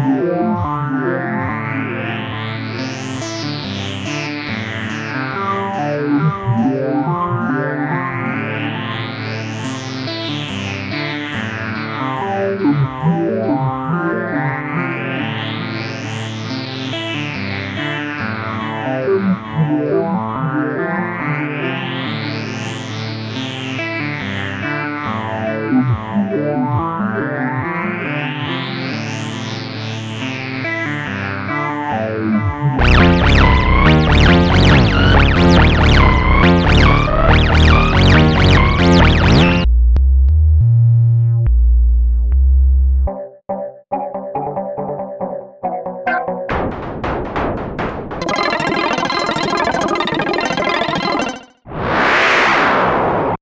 Amen.